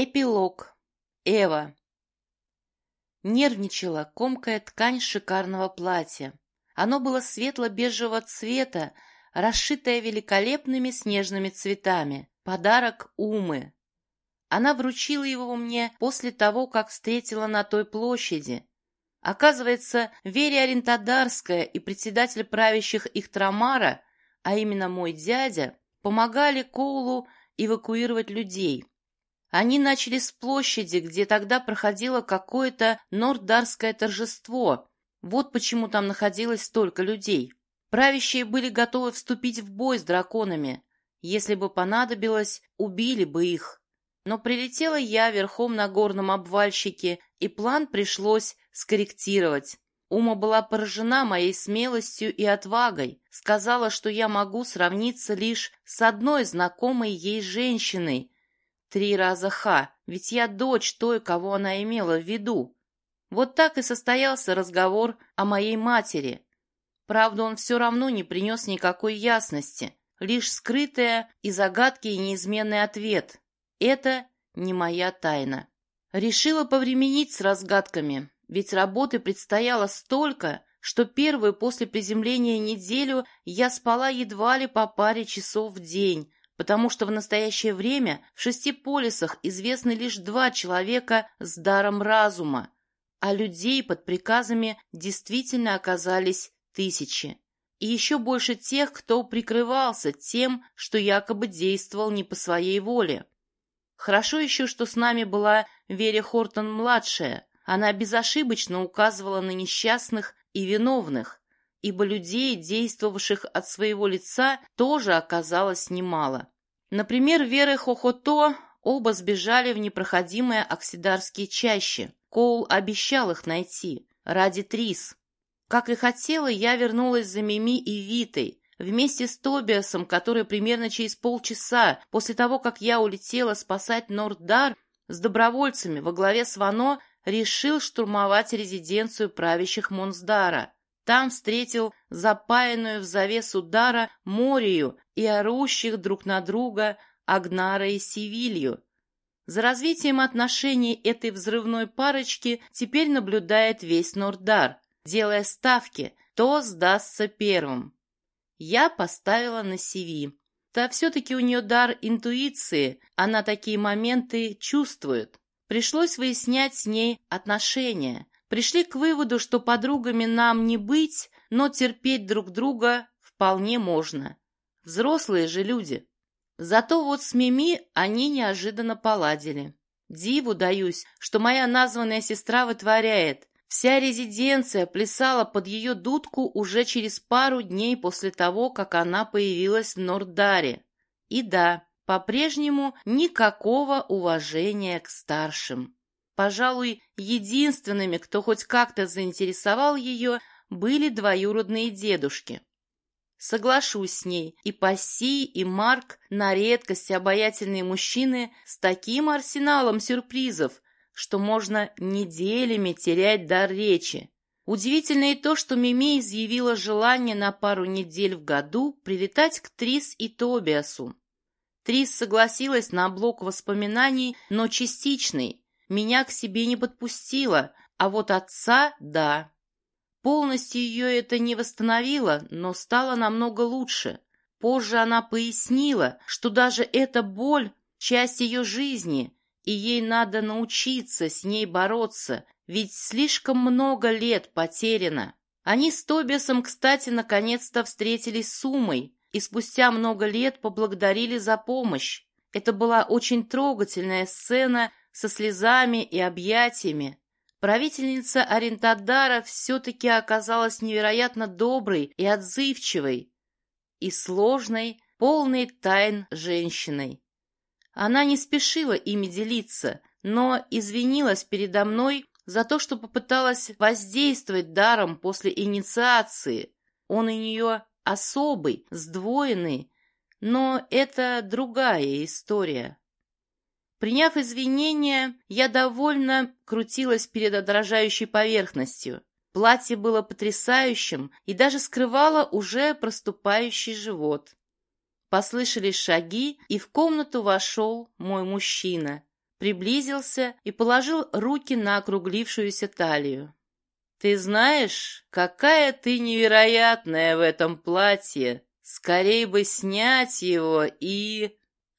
Эпилог. Эва. Нервничала, комкая ткань шикарного платья. Оно было светло-бежевого цвета, расшитое великолепными снежными цветами. Подарок Умы. Она вручила его мне после того, как встретила на той площади. Оказывается, Верия Орентодарская и председатель правящих их Трамара, а именно мой дядя, помогали Коулу эвакуировать людей. Они начали с площади, где тогда проходило какое-то нордарское торжество. Вот почему там находилось столько людей. Правящие были готовы вступить в бой с драконами. Если бы понадобилось, убили бы их. Но прилетела я верхом на горном обвальщике, и план пришлось скорректировать. Ума была поражена моей смелостью и отвагой, сказала, что я могу сравниться лишь с одной знакомой ей женщиной, Три раза ха, ведь я дочь той, кого она имела в виду. Вот так и состоялся разговор о моей матери. Правда, он все равно не принес никакой ясности, лишь скрытая и загадки и неизменный ответ. Это не моя тайна. Решила повременить с разгадками, ведь работы предстояло столько, что первую после приземления неделю я спала едва ли по паре часов в день, потому что в настоящее время в шести полисах известны лишь два человека с даром разума, а людей под приказами действительно оказались тысячи. И еще больше тех, кто прикрывался тем, что якобы действовал не по своей воле. Хорошо еще, что с нами была Веря Хортон-младшая. Она безошибочно указывала на несчастных и виновных, ибо людей, действовавших от своего лица, тоже оказалось немало. Например, Вера и Хохото оба сбежали в непроходимые оксидарские чащи. Коул обещал их найти ради Трис. Как и хотела, я вернулась за Мими и Витой, вместе с Тобиасом, который примерно через полчаса после того, как я улетела спасать Норддар, с добровольцами во главе с Вано решил штурмовать резиденцию правящих Монсдара. Там встретил запаянную в завес удара Морию и орущих друг на друга Агнара и Севилью. За развитием отношений этой взрывной парочки теперь наблюдает весь Нордар, делая ставки, кто сдастся первым. Я поставила на Севи. Да все-таки у нее дар интуиции, она такие моменты чувствует. Пришлось выяснять с ней отношения, Пришли к выводу, что подругами нам не быть, но терпеть друг друга вполне можно. Взрослые же люди. Зато вот с Мими они неожиданно поладили. Диву даюсь, что моя названная сестра вытворяет. Вся резиденция плясала под ее дудку уже через пару дней после того, как она появилась в Нордаре. И да, по-прежнему никакого уважения к старшим. Пожалуй, единственными, кто хоть как-то заинтересовал ее, были двоюродные дедушки. Соглашусь с ней, и Пасси, и Марк на редкость обаятельные мужчины с таким арсеналом сюрпризов, что можно неделями терять дар речи. Удивительно и то, что Мими изъявила желание на пару недель в году прилетать к Трис и Тобиасу. Трис согласилась на блок воспоминаний, но частичный, меня к себе не подпустила, а вот отца – да. Полностью ее это не восстановило, но стало намного лучше. Позже она пояснила, что даже эта боль – часть ее жизни, и ей надо научиться с ней бороться, ведь слишком много лет потеряно. Они с Тобиасом, кстати, наконец-то встретились с Умой и спустя много лет поблагодарили за помощь. Это была очень трогательная сцена, со слезами и объятиями. Правительница Орентадара все-таки оказалась невероятно доброй и отзывчивой, и сложной, полной тайн женщиной. Она не спешила ими делиться, но извинилась передо мной за то, что попыталась воздействовать даром после инициации. Он у нее особый, сдвоенный, но это другая история. Приняв извинения, я довольно крутилась перед отражающей поверхностью. Платье было потрясающим и даже скрывало уже проступающий живот. Послышались шаги, и в комнату вошел мой мужчина. приблизился и положил руки на округлившуюся талию. «Ты знаешь, какая ты невероятная в этом платье! Скорей бы снять его и...»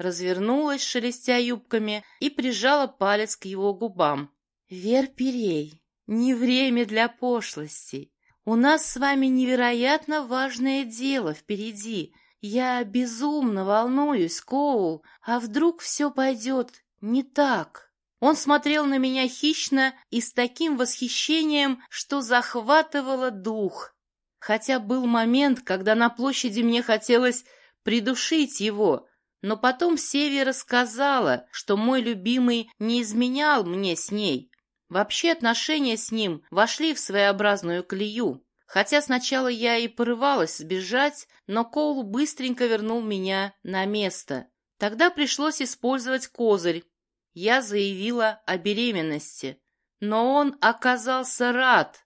Развернулась, шелестя юбками, и прижала палец к его губам. «Вер Перей, не время для пошлостей. У нас с вами невероятно важное дело впереди. Я безумно волнуюсь, Коул, а вдруг все пойдет не так?» Он смотрел на меня хищно и с таким восхищением, что захватывало дух. Хотя был момент, когда на площади мне хотелось придушить его, но потом Севия рассказала, что мой любимый не изменял мне с ней. Вообще отношения с ним вошли в своеобразную колею. Хотя сначала я и порывалась сбежать, но Коул быстренько вернул меня на место. Тогда пришлось использовать козырь, я заявила о беременности, но он оказался рад.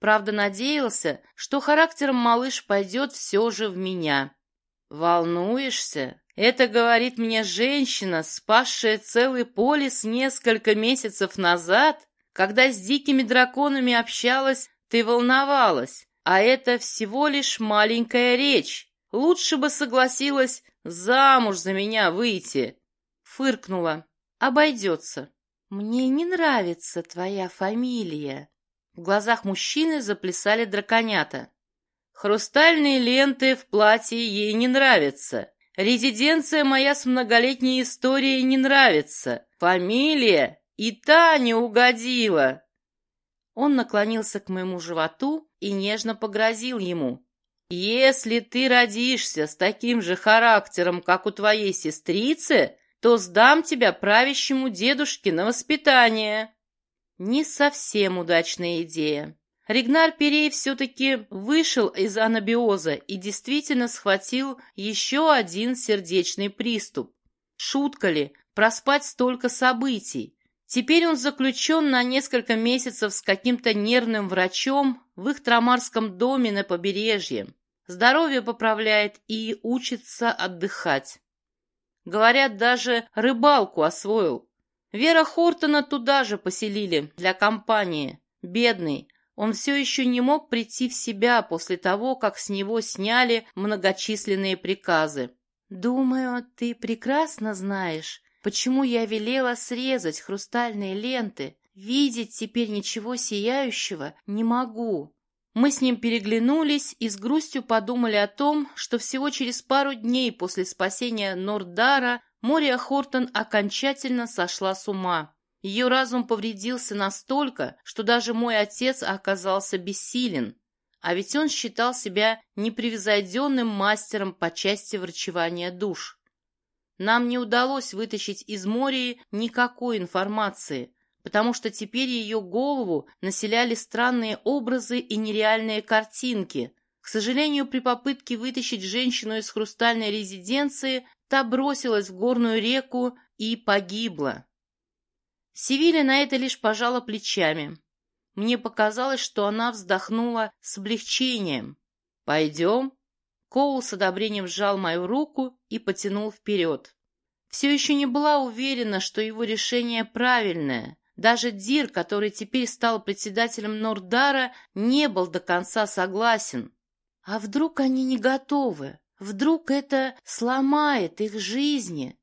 Правда, надеялся, что характером малыш пойдет все же в меня. «Волнуешься?» Это говорит мне женщина, спасшая целый полис несколько месяцев назад, когда с дикими драконами общалась, ты волновалась, а это всего лишь маленькая речь. Лучше бы согласилась замуж за меня выйти. Фыркнула. Обойдется. Мне не нравится твоя фамилия. В глазах мужчины заплясали драконята. Хрустальные ленты в платье ей не нравятся. Резиденция моя с многолетней историей не нравится. Фамилия и та не угодила. Он наклонился к моему животу и нежно погрозил ему. «Если ты родишься с таким же характером, как у твоей сестрицы, то сдам тебя правящему дедушке на воспитание». Не совсем удачная идея. Ригнар Перей все-таки вышел из анабиоза и действительно схватил еще один сердечный приступ. Шутка ли, проспать столько событий? Теперь он заключен на несколько месяцев с каким-то нервным врачом в их трамарском доме на побережье. Здоровье поправляет и учится отдыхать. Говорят, даже рыбалку освоил. Вера Хортона туда же поселили, для компании. Бедный. Он все еще не мог прийти в себя после того, как с него сняли многочисленные приказы. «Думаю, ты прекрасно знаешь, почему я велела срезать хрустальные ленты. Видеть теперь ничего сияющего не могу. Мы с ним переглянулись и с грустью подумали о том, что всего через пару дней после спасения Нордара Мория Хортон окончательно сошла с ума. Ее разум повредился настолько, что даже мой отец оказался бессилен. А ведь он считал себя непревзойденным мастером по части врачевания душ. Нам не удалось вытащить из Мории никакой информации, потому что теперь ее голову населяли странные образы и нереальные картинки. К сожалению, при попытке вытащить женщину из хрустальной резиденции, та бросилась в горную реку и погибла. Севиля на это лишь пожала плечами. Мне показалось, что она вздохнула с облегчением. «Пойдем?» Коул с одобрением сжал мою руку и потянул вперед. Все еще не была уверена, что его решение правильное, даже Дир, который теперь стал председателем Нордара, не был до конца согласен. А вдруг они не готовы? Вдруг это сломает их жизни?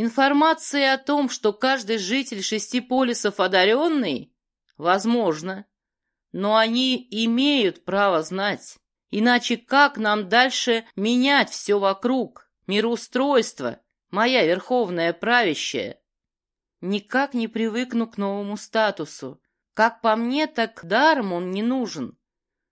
Информация о том, что каждый житель шести полисов одаренный? Возможно. Но они имеют право знать. Иначе как нам дальше менять все вокруг? Мироустройство, моя верховная правящая. Никак не привыкну к новому статусу. Как по мне, так даром он не нужен.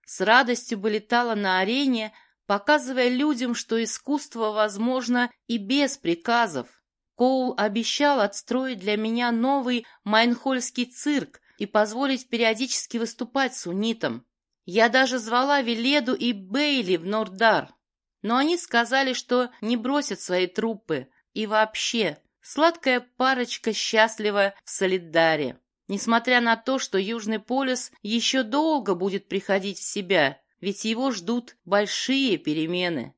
С радостью бы летала на арене, показывая людям, что искусство возможно и без приказов. Коул обещал отстроить для меня новый Майнхольский цирк и позволить периодически выступать с унитом. Я даже звала Веледу и Бейли в Нордар, но они сказали, что не бросят свои труппы и вообще Сладкая парочка счастлива в Солидаре. Несмотря на то, что Южный полюс еще долго будет приходить в себя, ведь его ждут большие перемены.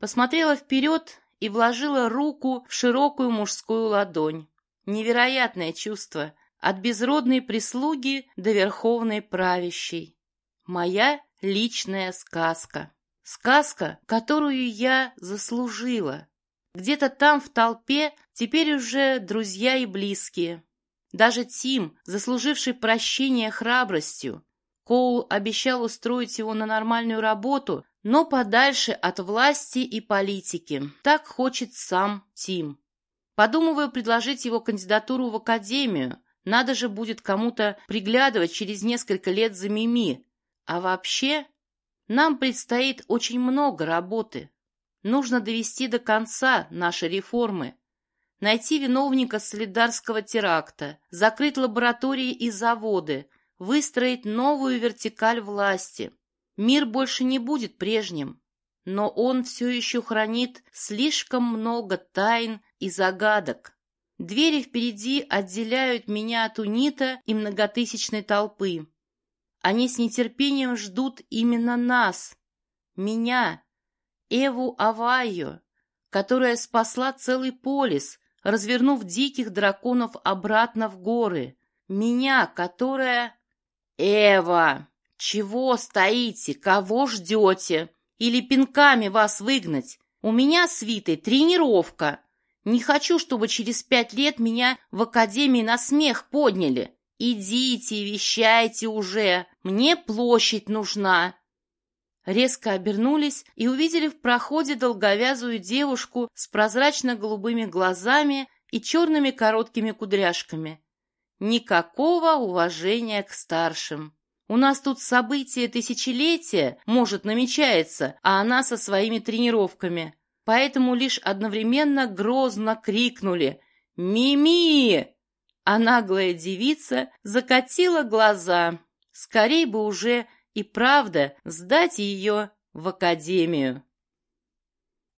Посмотрела вперед и вложила руку в широкую мужскую ладонь. Невероятное чувство от безродной прислуги до верховной правящей. Моя личная сказка. Сказка, которую я заслужила. Где-то там в толпе теперь уже друзья и близкие. Даже Тим, заслуживший прощения храбростью. Коул обещал устроить его на нормальную работу, но подальше от власти и политики. Так хочет сам Тим. Подумываю предложить его кандидатуру в академию. Надо же будет кому-то приглядывать через несколько лет за Мими. А вообще, нам предстоит очень много работы. Нужно довести до конца наши реформы. Найти виновника солидарского теракта, закрыть лаборатории и заводы, выстроить новую вертикаль власти. Мир больше не будет прежним, но он все еще хранит слишком много тайн и загадок. Двери впереди отделяют меня от унита и многотысячной толпы. Они с нетерпением ждут именно нас, меня, Эву Авайо, которая спасла целый полис, развернув диких драконов обратно в горы. Меня, которая... Эва! Чего стоите? Кого ждете? Или пинками вас выгнать? У меня с Витой тренировка. Не хочу, чтобы через пять лет меня в академии на смех подняли. Идите, вещайте уже. Мне площадь нужна. Резко обернулись и увидели в проходе долговязую девушку с прозрачно-голубыми глазами и черными короткими кудряшками. Никакого уважения к старшим. У нас тут событие тысячелетия, может, намечается, а она со своими тренировками. Поэтому лишь одновременно грозно крикнули «Мими!» А наглая девица закатила глаза. Скорей бы уже и правда сдать ее в академию.